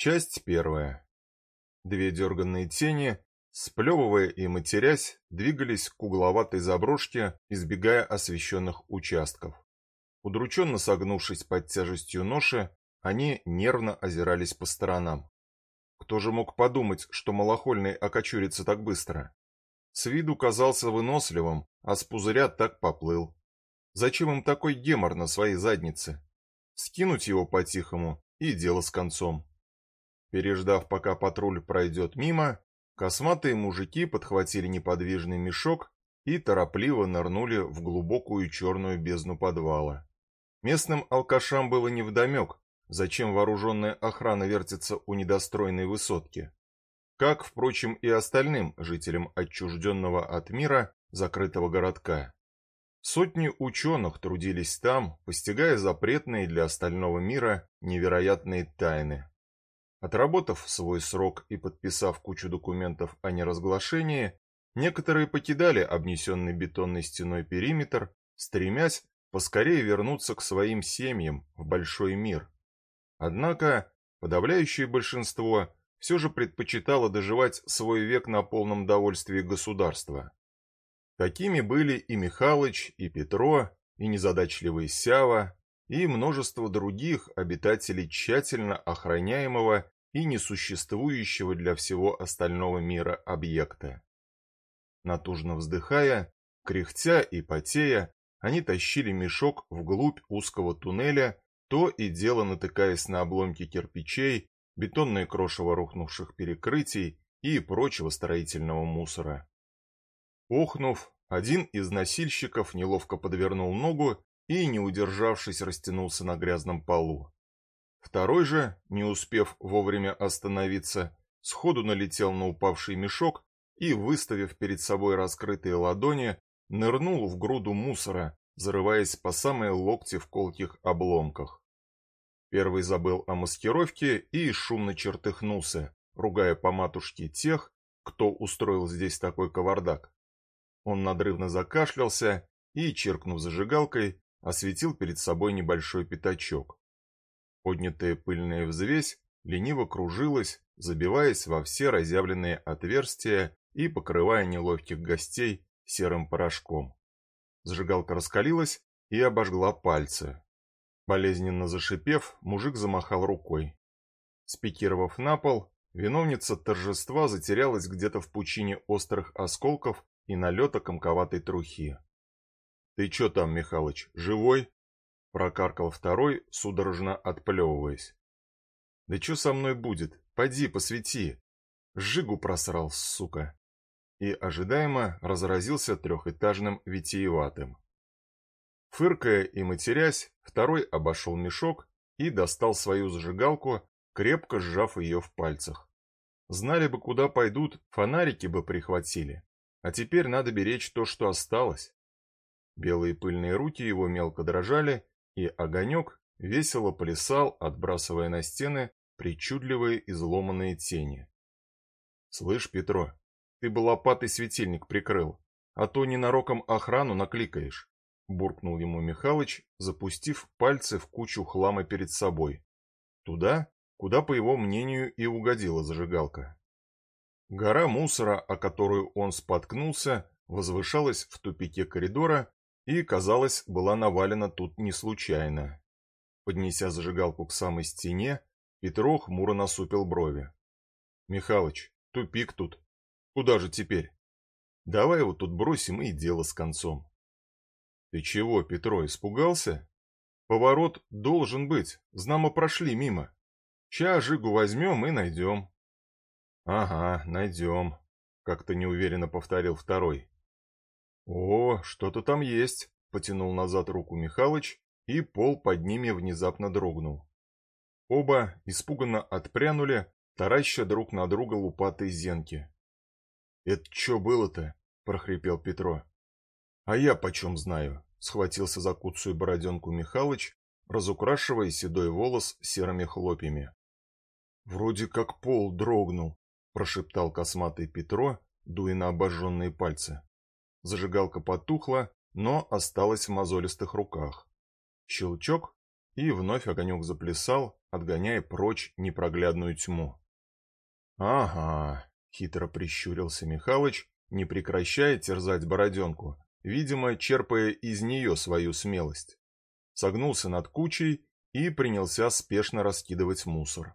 Часть первая. Две дерганные тени, сплевывая и матерясь, двигались к угловатой заброшке, избегая освещенных участков. Удрученно согнувшись под тяжестью ноши, они нервно озирались по сторонам. Кто же мог подумать, что малохольный окочурится так быстро? С виду казался выносливым, а с пузыря так поплыл. Зачем им такой гемор на своей заднице? Скинуть его по-тихому, и дело с концом. Переждав, пока патруль пройдет мимо, косматые мужики подхватили неподвижный мешок и торопливо нырнули в глубокую черную бездну подвала. Местным алкашам было невдомек, зачем вооруженная охрана вертится у недостроенной высотки. Как, впрочем, и остальным жителям отчужденного от мира закрытого городка. Сотни ученых трудились там, постигая запретные для остального мира невероятные тайны. Отработав свой срок и подписав кучу документов о неразглашении, некоторые покидали обнесенный бетонной стеной периметр, стремясь поскорее вернуться к своим семьям в большой мир. Однако подавляющее большинство все же предпочитало доживать свой век на полном довольствии государства. Такими были и Михалыч, и Петро, и незадачливый Сява, и множество других обитателей тщательно охраняемого и несуществующего для всего остального мира объекта. Натужно вздыхая, кряхтя и потея, они тащили мешок вглубь узкого туннеля, то и дело натыкаясь на обломки кирпичей, бетонные крошево рухнувших перекрытий и прочего строительного мусора. Охнув, один из носильщиков неловко подвернул ногу и, не удержавшись, растянулся на грязном полу. Второй же, не успев вовремя остановиться, сходу налетел на упавший мешок и, выставив перед собой раскрытые ладони, нырнул в груду мусора, зарываясь по самые локти в колких обломках. Первый забыл о маскировке и шумно чертыхнулся, ругая по матушке тех, кто устроил здесь такой кавардак. Он надрывно закашлялся и, черкнув зажигалкой, осветил перед собой небольшой пятачок. Поднятая пыльная взвесь лениво кружилась, забиваясь во все разъявленные отверстия и покрывая неловких гостей серым порошком. Зажигалка раскалилась и обожгла пальцы. Болезненно зашипев, мужик замахал рукой. Спикировав на пол, виновница торжества затерялась где-то в пучине острых осколков и налета комковатой трухи. «Ты чё там, Михалыч, живой?» — прокаркал второй, судорожно отплевываясь. «Да чё со мной будет? Пойди, посвети!» Жигу просрал, сука. И ожидаемо разразился трехэтажным витиеватым. Фыркая и матерясь, второй обошел мешок и достал свою зажигалку, крепко сжав ее в пальцах. Знали бы, куда пойдут, фонарики бы прихватили. А теперь надо беречь то, что осталось. Белые пыльные руки его мелко дрожали, и огонек весело плясал, отбрасывая на стены причудливые изломанные тени. «Слышь, Петро, ты бы лопатой светильник прикрыл, а то ненароком охрану накликаешь», буркнул ему Михалыч, запустив пальцы в кучу хлама перед собой. Туда, куда, по его мнению, и угодила зажигалка. Гора мусора, о которую он споткнулся, возвышалась в тупике коридора и, казалось, была навалена тут не случайно. Поднеся зажигалку к самой стене, Петро хмуро насупил брови. «Михалыч, тупик тут. Куда же теперь? Давай его тут бросим и дело с концом». «Ты чего, Петро, испугался? Поворот должен быть, знамо прошли мимо. Ща Жигу возьмем и найдем». «Ага, найдем», — как-то неуверенно повторил второй. «О, что-то там есть», — потянул назад руку Михалыч, и пол под ними внезапно дрогнул. Оба испуганно отпрянули, тараща друг на друга лупатые зенки. «Это что было-то?» — прохрипел Петро. «А я почем знаю?» — схватился за куцую бороденку Михалыч, разукрашивая седой волос серыми хлопьями. «Вроде как пол дрогнул», — прошептал косматый Петро, дуя на обожженные пальцы. Зажигалка потухла, но осталась в мозолистых руках. Щелчок, и вновь огонек заплясал, отгоняя прочь непроглядную тьму. «Ага», — хитро прищурился Михалыч, не прекращая терзать бороденку, видимо, черпая из нее свою смелость. Согнулся над кучей и принялся спешно раскидывать мусор.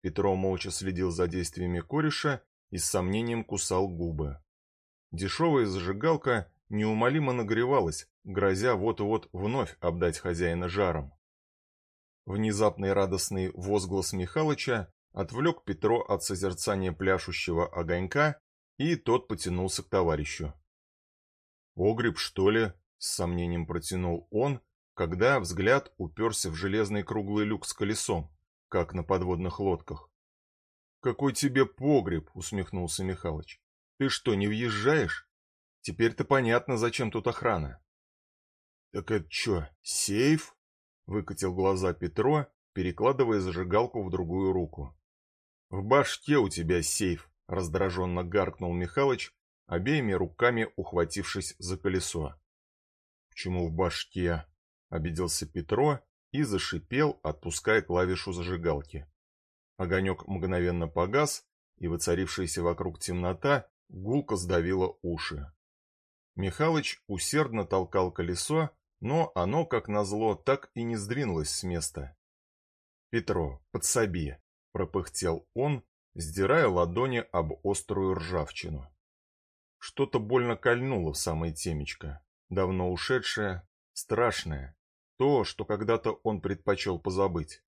Петро молча следил за действиями кореша и с сомнением кусал губы. Дешевая зажигалка неумолимо нагревалась, грозя вот-вот вновь обдать хозяина жаром. Внезапный радостный возглас Михалыча отвлек Петро от созерцания пляшущего огонька, и тот потянулся к товарищу. «Погреб, что ли?» — с сомнением протянул он, когда взгляд уперся в железный круглый люк с колесом, как на подводных лодках. «Какой тебе погреб?» — усмехнулся Михалыч. «Ты что, не въезжаешь? Теперь-то понятно, зачем тут охрана». «Так это что, сейф?» — выкатил глаза Петро, перекладывая зажигалку в другую руку. «В башке у тебя сейф», — раздраженно гаркнул Михалыч, обеими руками ухватившись за колесо. «Почему в башке?» — обиделся Петро и зашипел, отпуская клавишу зажигалки. Огонек мгновенно погас, и воцарившаяся вокруг темнота гулко сдавила уши. Михалыч усердно толкал колесо, но оно, как назло, так и не сдвинулось с места. «Петро, подсоби!» — пропыхтел он, сдирая ладони об острую ржавчину. Что-то больно кольнуло в самое темечко, давно ушедшее, страшное, то, что когда-то он предпочел позабыть.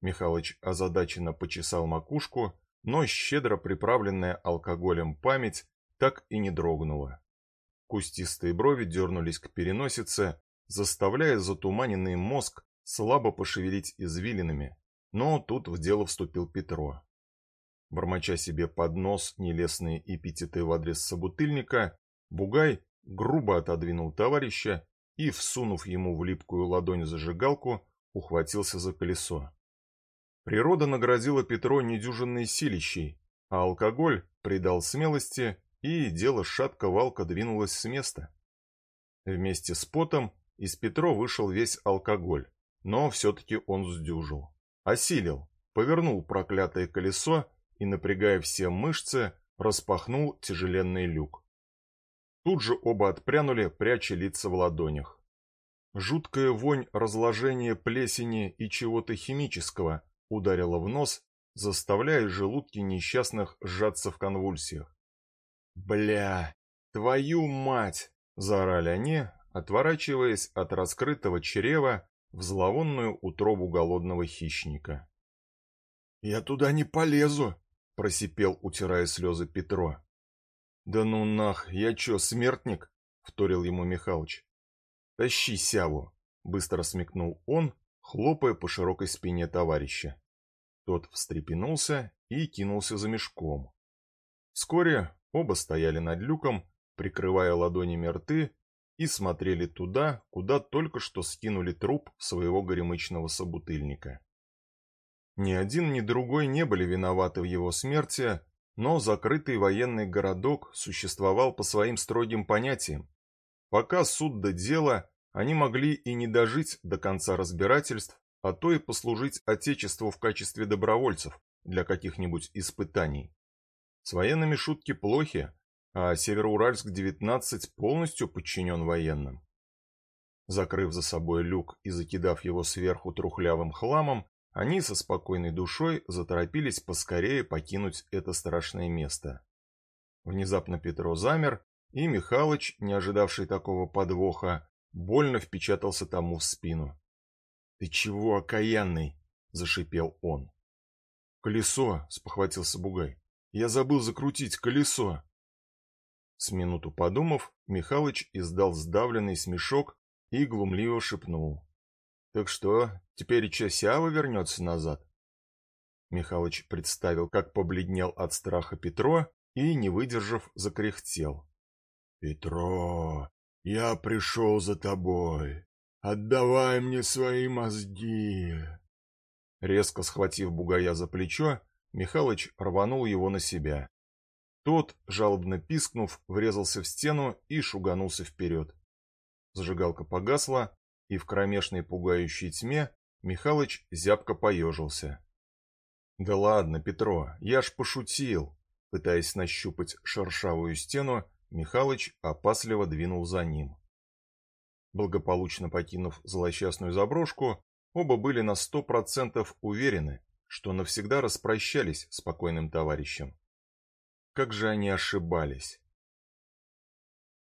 Михалыч озадаченно почесал макушку, но щедро приправленная алкоголем память так и не дрогнула. Кустистые брови дернулись к переносице, заставляя затуманенный мозг слабо пошевелить извилинами, но тут в дело вступил Петро. Бормоча себе под нос нелестные эпитеты в адрес собутыльника, Бугай грубо отодвинул товарища и, всунув ему в липкую ладонь зажигалку, ухватился за колесо. Природа наградила Петро недюжинной силищей, а алкоголь придал смелости, и дело шатко-валко двинулось с места. Вместе с потом из Петро вышел весь алкоголь, но все-таки он сдюжил. Осилил, повернул проклятое колесо и, напрягая все мышцы, распахнул тяжеленный люк. Тут же оба отпрянули, пряча лица в ладонях. Жуткая вонь разложения плесени и чего-то химического ударила в нос, заставляя желудки несчастных сжаться в конвульсиях. «Бля! Твою мать!» — заорали они, отворачиваясь от раскрытого чрева в зловонную утробу голодного хищника. «Я туда не полезу!» — просипел, утирая слезы Петро. «Да ну нах, я чё, смертник?» — вторил ему Михалыч. «Тащи сяву!» — быстро смекнул он, хлопая по широкой спине товарища. Тот встрепенулся и кинулся за мешком. Вскоре оба стояли над люком, прикрывая ладонями рты, и смотрели туда, куда только что скинули труп своего горемычного собутыльника. Ни один, ни другой не были виноваты в его смерти, но закрытый военный городок существовал по своим строгим понятиям. Пока суд до дела, они могли и не дожить до конца разбирательств, а то и послужить Отечеству в качестве добровольцев для каких-нибудь испытаний. С военными шутки плохи, а Североуральск-19 полностью подчинен военным. Закрыв за собой люк и закидав его сверху трухлявым хламом, они со спокойной душой заторопились поскорее покинуть это страшное место. Внезапно Петро замер, и Михалыч, не ожидавший такого подвоха, больно впечатался тому в спину. «Ты чего, окаянный?» — зашипел он. «Колесо!» — спохватился Бугай. «Я забыл закрутить колесо!» С минуту подумав, Михалыч издал сдавленный смешок и глумливо шепнул. «Так что, теперь Часява вернется назад?» Михалыч представил, как побледнел от страха Петро и, не выдержав, закряхтел. «Петро, я пришел за тобой. Отдавай мне свои мозги!» Резко схватив бугая за плечо, Михалыч рванул его на себя. Тот, жалобно пискнув, врезался в стену и шуганулся вперед. Зажигалка погасла, и в кромешной пугающей тьме Михалыч зябко поежился. «Да ладно, Петро, я ж пошутил!» Пытаясь нащупать шершавую стену, Михалыч опасливо двинул за ним. Благополучно покинув злосчастную заброшку, оба были на сто процентов уверены, что навсегда распрощались с покойным товарищем. Как же они ошибались!